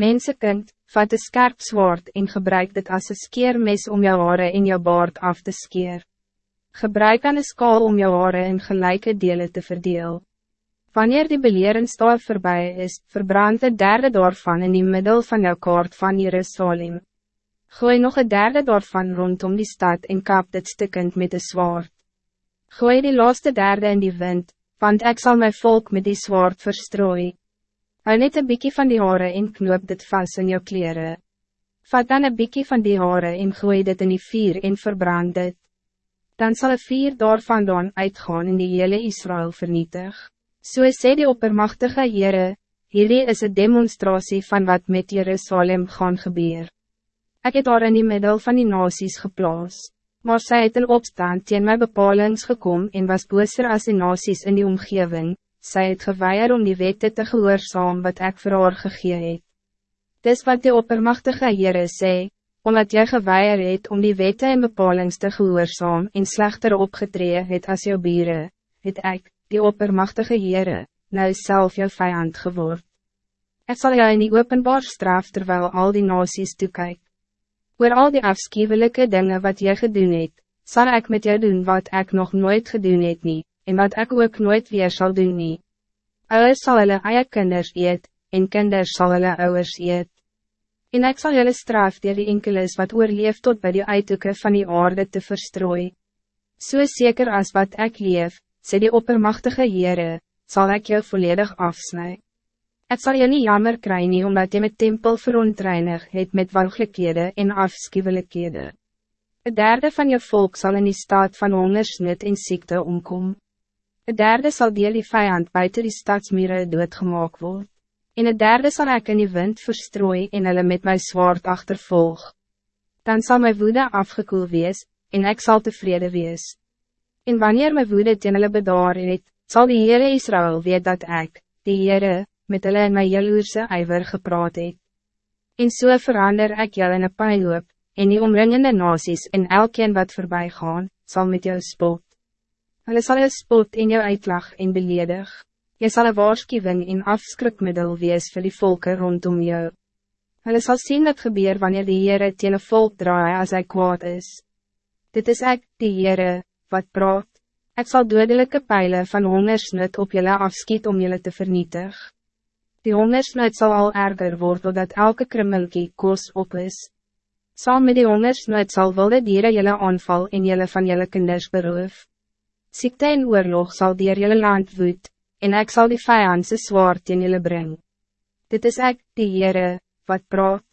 Mensenkind, vat een scherp zwaard en gebruik dit als een skeermes om jou haren en jou baard af te skeer. Gebruik aan een skaal om jou haren in gelijke delen te verdeel. Wanneer die belerenstal voorbij is, verbrand de derde daarvan in die middel van jou kaart van Jerusalem. Gooi nog een derde daarvan rondom die stad en kap dit stikkend met een zwaard. Gooi die laatste derde in die wind, want ik zal mijn volk met die zwaard verstrooien. Hou net een bikkie van die haren en knoop dit vast in jou kleren. Vat dan een bikkie van die haren en gooi dit in die vier en verbrand dit. Dan zal een vier daarvan dan uitgaan in die hele Israël vernietig. So sê die oppermachtige Heere, hierdie is een demonstratie van wat met Jerusalem gaan gebeur. Ik het daar in die middel van die nasies geplaas, maar sy het in opstand teen my bepalings gekom en was boeser as die nasies in die omgeving, sy het geweier om die wette te gehoorzaam wat ik vir haar gegee het. Dis wat die oppermachtige Heere sê, omdat jy geweier het om die wette en bepalings te gehoorzaam en slechter opgetree het as jou bieren, het ek, die oppermachtige Heere, nou zelf jou vijand geword. Ik zal jou in die openbaar straf terwijl al die nasies toekyk. Oor al die afschuwelijke dingen wat jy gedoen het, zal ik met jou doen wat ik nog nooit gedoen het niet en wat ik ook nooit weer zal doen nie. Ouders sal hulle eie kinders eet, en kinders sal hulle ouders eet. En ek sal julle straf dier die enkeles wat oorleef tot bij die uithoeken van die aarde te verstrooi. So zeker als wat ik leef, sê die oppermachtige Heere, zal ik jou volledig afsnij. Het zal je niet jammer krijgen omdat je met tempel verontreinig het met walgelijkheden en afschuwelijkheden. Het derde van je volk zal in die staat van hongersnut en ziekte omkomen. Het derde zal deel die vijand buiten die stadsmure doodgemaak word. En het derde zal ik in die wind verstrooi en hulle met my zwaard achtervolg. Dan zal mijn woede afgekoel wees, en ik zal tevreden wees. En wanneer mijn woede teen hulle bedaar het, sal die Heere Israël weet dat ik, die Heere, met hulle in my jaloerse ijver gepraat het. En so verander ik jou in een pijloop, en die omringende nasies en elkeen wat voorbij gaan, zal met jou spot. Hulle sal jou spot en jou uitlag en beledig. Jy sal een waarschuwing en afskrikmiddel wees vir die volken rondom jou. Hulle sal sien dat gebeur wanneer die Heere teen een volk draai as hy kwaad is. Dit is ek, die Heere, wat praat. Ik zal dodelijke pijlen van hongersnut op jullie afskiet om jullie te vernietigen. Die hongersnut zal al erger worden doordat elke krummelkie koos op is. Saam met die hongersnut zal wilde dieren jullie aanval en jullie van jullie kinders beroof. Ziekte en oorlog zal dier jullie land woed, en ik zal die vijandse zwaard in jullie brengen. Dit is ik, die Heere, wat praat.